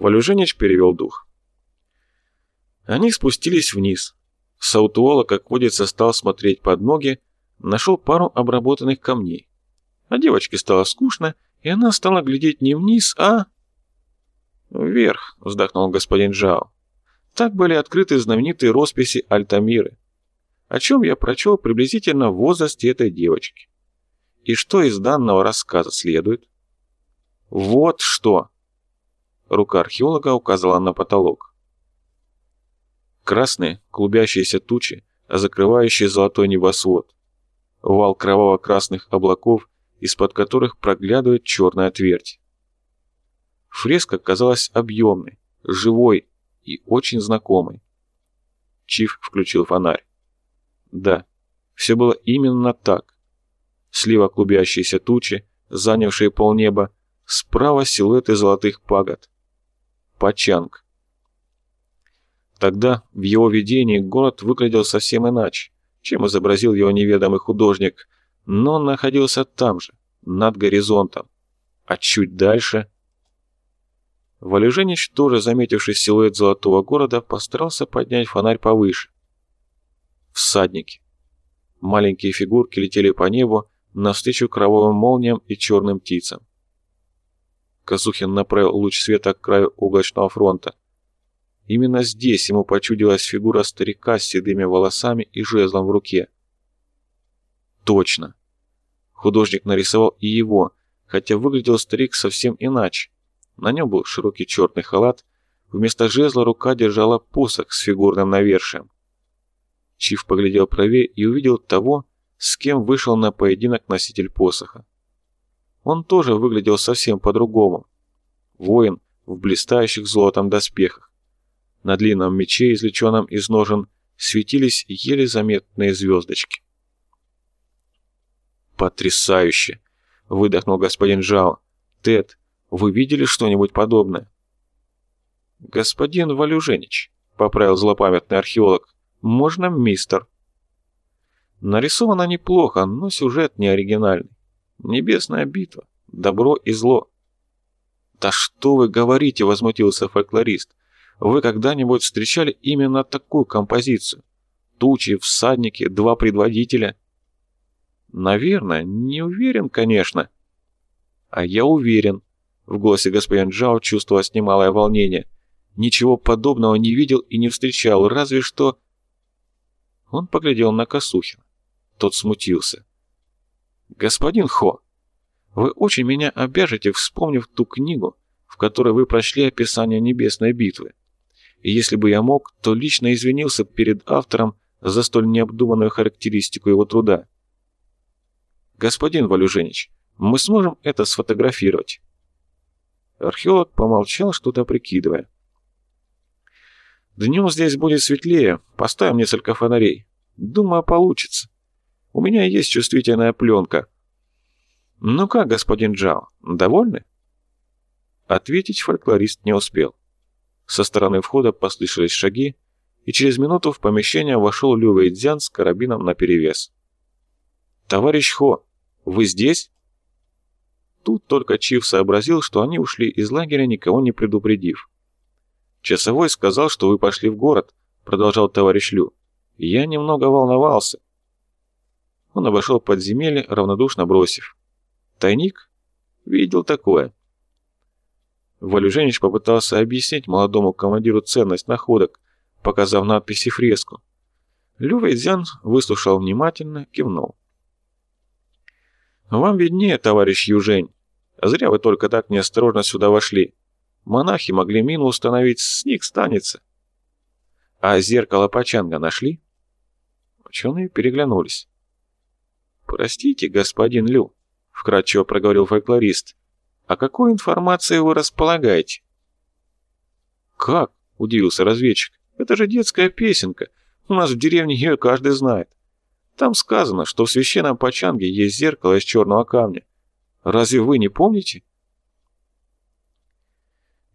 Валюженич перевел дух. Они спустились вниз. Саутуола, как водится, стал смотреть под ноги, нашел пару обработанных камней. А девочке стало скучно, и она стала глядеть не вниз, а... «Вверх», — вздохнул господин Джао. Так были открыты знаменитые росписи Альтамиры, о чем я прочел приблизительно в возрасте этой девочки. И что из данного рассказа следует? Вот что! Рука археолога указала на потолок. Красные, клубящиеся тучи, закрывающие золотой небосвод. Вал кроваво-красных облаков, из-под которых проглядывает черная твердь. Фреска казалась объемной, живой и очень знакомой. Чиф включил фонарь. Да, все было именно так. Слева клубящиеся тучи, занявшие полнеба, справа силуэты золотых пагод. Пачанг. Тогда в его видении город выглядел совсем иначе, чем изобразил его неведомый художник, но он находился там же, над горизонтом. А чуть дальше... Валеженич, тоже заметивший силуэт золотого города, постарался поднять фонарь повыше. Всадники. Маленькие фигурки летели по небу навстречу кровавым молниям и черным птицам. Казухин направил луч света к краю облачного фронта. Именно здесь ему почудилась фигура старика с седыми волосами и жезлом в руке. Точно. Художник нарисовал и его, хотя выглядел старик совсем иначе. На нем был широкий черный халат, вместо жезла рука держала посох с фигурным навершием. Чиф поглядел правее и увидел того, с кем вышел на поединок носитель посоха. Он тоже выглядел совсем по-другому. Воин в блистающих золотом доспехах. На длинном мече, извлеченном из ножен, светились еле заметные звездочки. «Потрясающе!» — выдохнул господин Жао. «Тед, вы видели что-нибудь подобное?» «Господин Валюженич», — поправил злопамятный археолог, — «можно мистер». Нарисовано неплохо, но сюжет не оригинальный. Небесная битва, добро и зло. «Да что вы говорите!» — возмутился фольклорист. «Вы когда-нибудь встречали именно такую композицию? Тучи, всадники, два предводителя?» «Наверное, не уверен, конечно». «А я уверен», — в голосе господин Джао чувствовалось немалое волнение. «Ничего подобного не видел и не встречал, разве что...» Он поглядел на Косухина. Тот смутился. «Господин Хо, вы очень меня обяжете, вспомнив ту книгу, в которой вы прошли описание небесной битвы. И если бы я мог, то лично извинился перед автором за столь необдуманную характеристику его труда. «Господин Валюженич, мы сможем это сфотографировать?» Археолог помолчал, что-то прикидывая. «Днем здесь будет светлее. Поставим несколько фонарей. Думаю, получится. У меня есть чувствительная пленка. Ну как, господин Джао, довольны?» Ответить фольклорист не успел. Со стороны входа послышались шаги, и через минуту в помещение вошел Лю Вэйдзян с карабином наперевес. «Товарищ Хо, вы здесь?» Тут только Чиф сообразил, что они ушли из лагеря, никого не предупредив. «Часовой сказал, что вы пошли в город», — продолжал товарищ Лю. «Я немного волновался». Он обошел подземелье, равнодушно бросив. «Тайник? Видел такое». Валюженич попытался объяснить молодому командиру ценность находок, показав надписи фреску. Лю Вэйцзян выслушал внимательно, кивнул. «Вам виднее, товарищ Южень. Зря вы только так неосторожно сюда вошли. Монахи могли мину установить, с них станется». «А зеркало Пачанга нашли?» Ученые переглянулись. «Простите, господин Лю», — вкратчиво проговорил фольклорист. «А какой информацией вы располагаете?» «Как?» — удивился разведчик. «Это же детская песенка. У нас в деревне ее каждый знает. Там сказано, что в священном Пачанге есть зеркало из черного камня. Разве вы не помните?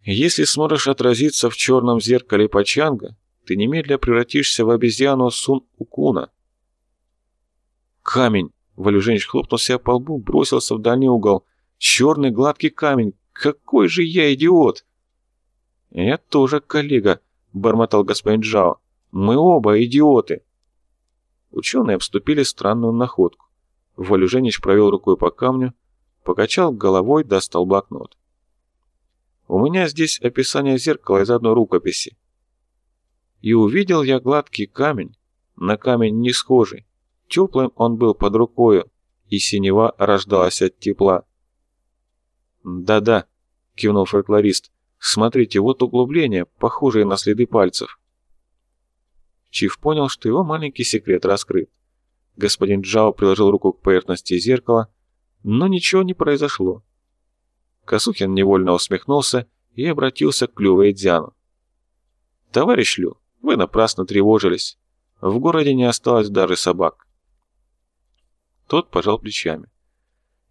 Если сможешь отразиться в черном зеркале Пачанга, ты немедля превратишься в обезьяну Сун-Укуна. Камень! Валюженич хлопнул себя по лбу, бросился в дальний угол. Черный гладкий камень! Какой же я идиот! «Я тоже коллега», — бормотал господин Джао. «Мы оба идиоты». Ученые обступили странную находку. Валюженич провел рукой по камню, покачал головой, достал блокнот. «У меня здесь описание зеркала из одной рукописи. И увидел я гладкий камень, на камень не схожий. Теплым он был под рукою, и синева рождалась от тепла. «Да-да», — кивнул фольклорист, — «смотрите, вот углубления, похожие на следы пальцев». Чиф понял, что его маленький секрет раскрыт. Господин Джао приложил руку к поверхности зеркала, но ничего не произошло. Косухин невольно усмехнулся и обратился к Лю Вэйдзяну. «Товарищ Лю, вы напрасно тревожились. В городе не осталось даже собак». Тот пожал плечами.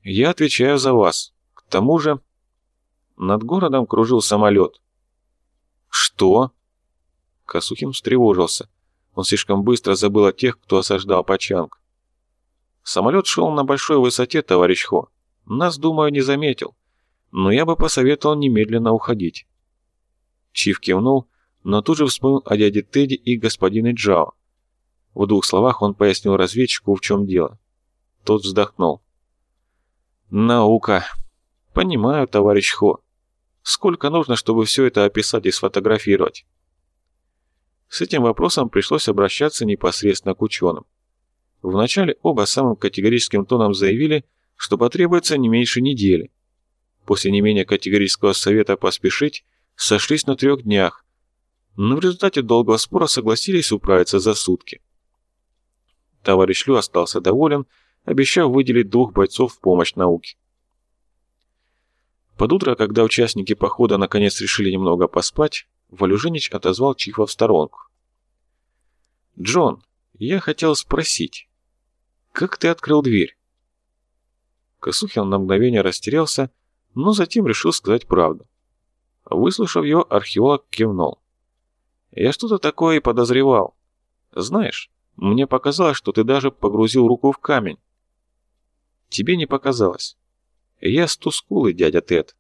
«Я отвечаю за вас. К тому же...» Над городом кружил самолет. «Что?» Косухин встревожился. Он слишком быстро забыл о тех, кто осаждал Пачанг. Самолет шел на большой высоте, товарищ Хо. Нас, думаю, не заметил. Но я бы посоветовал немедленно уходить. Чиф кивнул, но тут же вспомнил о дяде Тедди и господине Джао. В двух словах он пояснил разведчику, в чем дело. Тот вздохнул. «Наука. Понимаю, товарищ Хо. Сколько нужно, чтобы все это описать и сфотографировать?» С этим вопросом пришлось обращаться непосредственно к ученым. Вначале оба самым категорическим тоном заявили, что потребуется не меньше недели. После не менее категорического совета поспешить, сошлись на трех днях, но в результате долгого спора согласились управиться за сутки. Товарищ Лю остался доволен, обещав выделить двух бойцов в помощь науке. Под утро, когда участники похода наконец решили немного поспать, Валюженич отозвал Чифа в сторонку. «Джон, я хотел спросить, как ты открыл дверь?» Косухин на мгновение растерялся, но затем решил сказать правду. Выслушав его, археолог кивнул. «Я что-то такое и подозревал. Знаешь, мне показалось, что ты даже погрузил руку в камень». «Тебе не показалось. Я с Тускулы, дядя Тед».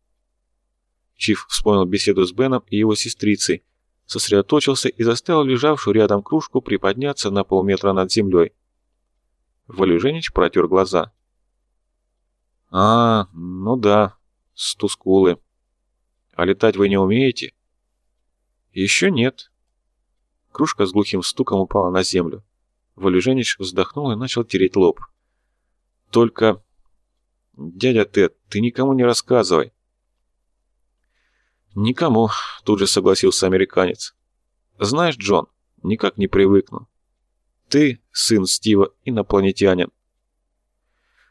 Чиф вспомнил беседу с Беном и его сестрицей, сосредоточился и заставил лежавшую рядом кружку приподняться на полметра над землей. Валюженич протер глаза. «А, ну да, с Тускулы. А летать вы не умеете?» «Еще нет». Кружка с глухим стуком упала на землю. Валюженич вздохнул и начал тереть лоб. «Только...» «Дядя Тед, ты никому не рассказывай. «Никому», — тут же согласился американец. «Знаешь, Джон, никак не привыкну. Ты, сын Стива, инопланетянин».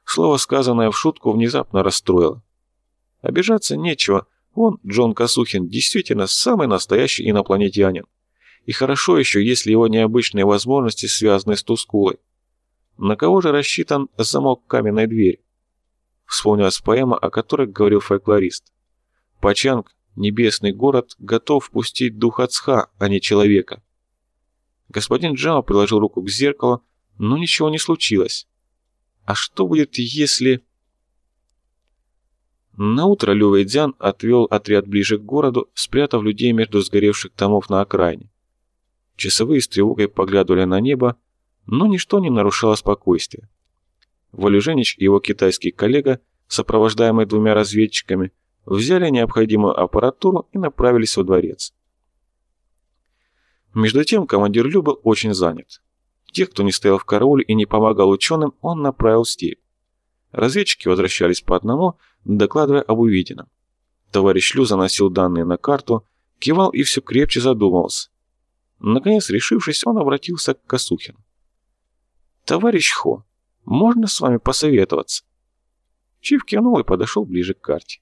Слово, сказанное в шутку, внезапно расстроило. Обижаться нечего. Он, Джон Косухин, действительно самый настоящий инопланетянин. И хорошо еще, если его необычные возможности связаны с Тускулой. На кого же рассчитан замок каменной двери? Вспомнилась поэма, о которой говорил фольклорист. Пачанг Небесный город готов впустить дух отца, а не человека. Господин Джао приложил руку к зеркалу, но ничего не случилось. А что будет, если... Наутро Лю Вэйдзян отвел отряд ближе к городу, спрятав людей между сгоревших томов на окраине. Часовые с тревогой поглядывали на небо, но ничто не нарушало спокойствия. Валюженич и его китайский коллега, сопровождаемый двумя разведчиками, взяли необходимую аппаратуру и направились во дворец. Между тем командир Лю был очень занят. Тех, кто не стоял в карауле и не помогал ученым, он направил в степь. Разведчики возвращались по одному, докладывая об увиденном. Товарищ Лю заносил данные на карту, кивал и все крепче задумывался. Наконец, решившись, он обратился к Косухину. «Товарищ Хо, можно с вами посоветоваться?» Чиф кивнул и подошел ближе к карте.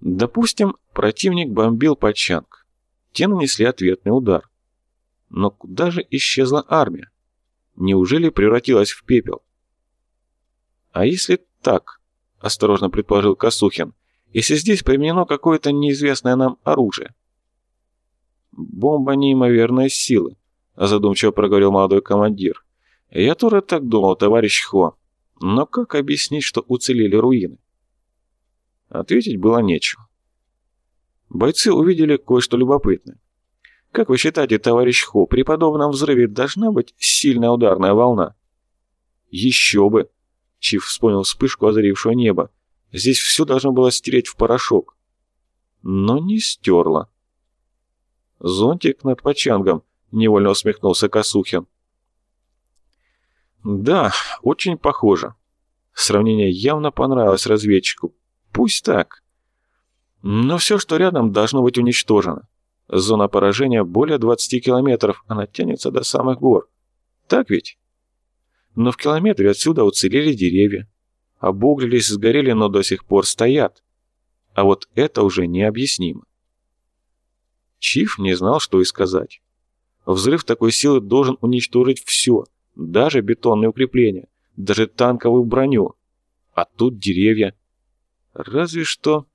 Допустим, противник бомбил Пачанг. Те нанесли ответный удар. Но куда же исчезла армия? Неужели превратилась в пепел? А если так, осторожно предположил Косухин, если здесь применено какое-то неизвестное нам оружие? Бомба неимоверной силы, задумчиво проговорил молодой командир. Я тоже так думал, товарищ Хо. Но как объяснить, что уцелели руины? Ответить было нечего. Бойцы увидели кое-что любопытное. Как вы считаете, товарищ Хо, при подобном взрыве должна быть сильная ударная волна? Еще бы! Чиф вспомнил вспышку озарившего неба. Здесь все должно было стереть в порошок. Но не стерло. Зонтик над Пачангом, невольно усмехнулся Косухин. Да, очень похоже. Сравнение явно понравилось разведчику. Пусть так. Но все, что рядом, должно быть уничтожено. Зона поражения более 20 километров, она тянется до самых гор. Так ведь? Но в километре отсюда уцелели деревья. Обуглились, сгорели, но до сих пор стоят. А вот это уже необъяснимо. Чиф не знал, что и сказать. Взрыв такой силы должен уничтожить все, даже бетонные укрепления, даже танковую броню. А тут деревья. Разве что...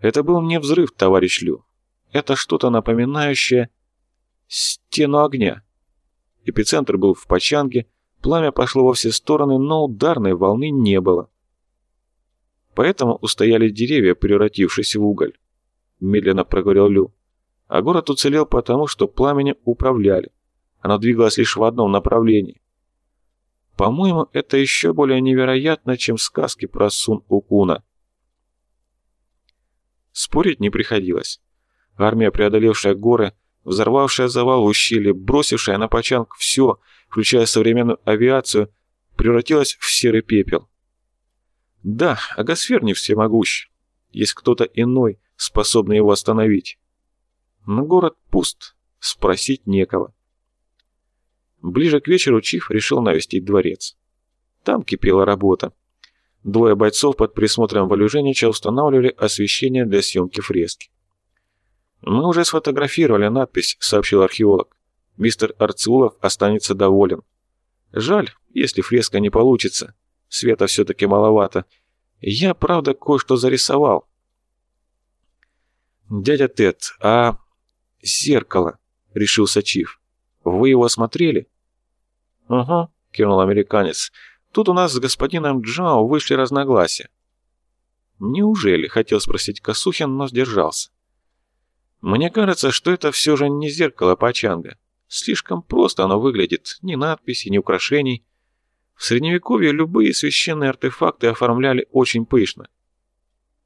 Это был не взрыв, товарищ Лю. Это что-то напоминающее стену огня. Эпицентр был в Пачанге, пламя пошло во все стороны, но ударной волны не было. Поэтому устояли деревья, превратившись в уголь. Медленно проговорил Лю. А город уцелел потому, что пламенем управляли. Оно двигалось лишь в одном направлении. По-моему, это еще более невероятно, чем сказки про Сун-Укуна. Спорить не приходилось. Армия, преодолевшая горы, взорвавшая завал в ущелье, бросившая на почанг все, включая современную авиацию, превратилась в серый пепел. Да, агосфер не всемогущ. Есть кто-то иной, способный его остановить. Но город пуст, спросить некого. Ближе к вечеру Чиф решил навестить дворец. Там кипела работа. Двое бойцов под присмотром Валюженича устанавливали освещение для съемки фрески. «Мы уже сфотографировали надпись», — сообщил археолог. «Мистер Арцулов останется доволен. Жаль, если фреска не получится. Света все-таки маловато. Я, правда, кое-что зарисовал». «Дядя Тед, а зеркало?» — решился Чиф. «Вы его осмотрели?» «Угу», — кивнул американец. Тут у нас с господином Джао вышли разногласия. Неужели, хотел спросить Косухин, но сдержался. Мне кажется, что это все же не зеркало Пачанга. Слишком просто оно выглядит, ни надписи, ни украшений. В Средневековье любые священные артефакты оформляли очень пышно.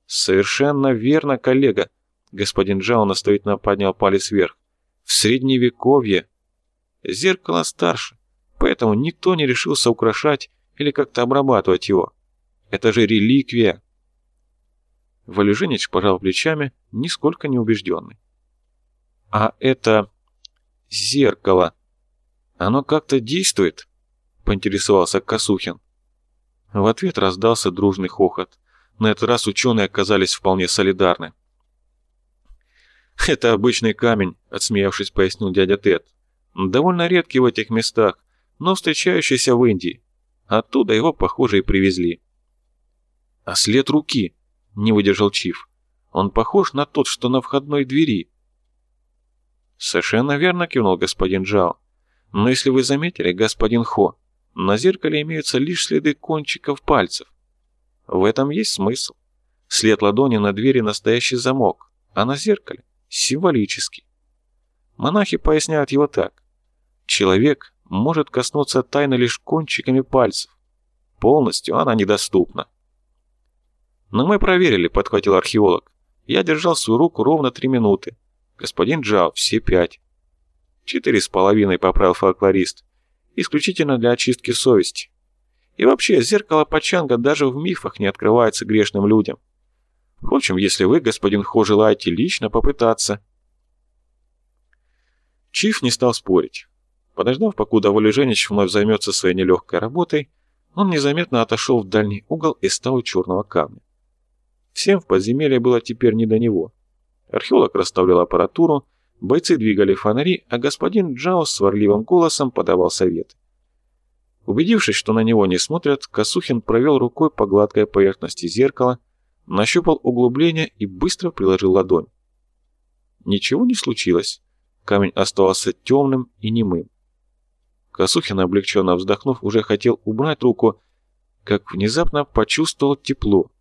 «Совершенно верно, коллега», — господин Джао настоятельно поднял палец вверх. «В Средневековье зеркало старше, поэтому никто не решился украшать или как-то обрабатывать его. Это же реликвия. Валюжинич пожал плечами, нисколько не убежденный. А это зеркало. Оно как-то действует? Поинтересовался Косухин. В ответ раздался дружный хохот. На этот раз ученые оказались вполне солидарны. «Это обычный камень», — отсмеявшись, пояснил дядя Тед. «Довольно редкий в этих местах, но встречающийся в Индии. Оттуда его, похоже, и привезли. «А след руки?» — не выдержал Чиф. «Он похож на тот, что на входной двери». «Совершенно верно», — кивнул господин Джао. «Но если вы заметили, господин Хо, на зеркале имеются лишь следы кончиков пальцев. В этом есть смысл. След ладони на двери — настоящий замок, а на зеркале — символический. Монахи поясняют его так. Человек может коснуться тайны лишь кончиками пальцев. Полностью она недоступна. «Но мы проверили», — подхватил археолог. «Я держал свою руку ровно три минуты. Господин Джао, все пять». «Четыре с половиной», — поправил фольклорист. «Исключительно для очистки совести. И вообще, зеркало Пачанга даже в мифах не открывается грешным людям. Впрочем, если вы, господин Хо, желаете лично попытаться...» Чиф не стал спорить. Подождав, покуда Валеженич вновь займется своей нелегкой работой, он незаметно отошел в дальний угол и стал у черного камня. Всем в подземелье было теперь не до него. Археолог расставлял аппаратуру, бойцы двигали фонари, а господин Джао с сварливым голосом подавал советы. Убедившись, что на него не смотрят, Косухин провел рукой по гладкой поверхности зеркала, нащупал углубление и быстро приложил ладонь. Ничего не случилось. Камень оставался темным и немым. Косухин, облегченно вздохнув, уже хотел убрать руку, как внезапно почувствовал тепло.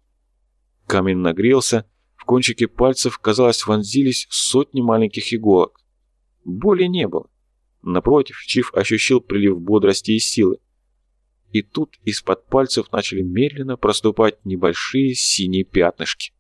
Камень нагрелся, В кончике пальцев, казалось, вонзились сотни маленьких иголок. Боли не было. Напротив, Чиф ощущал прилив бодрости и силы. И тут из-под пальцев начали медленно проступать небольшие синие пятнышки.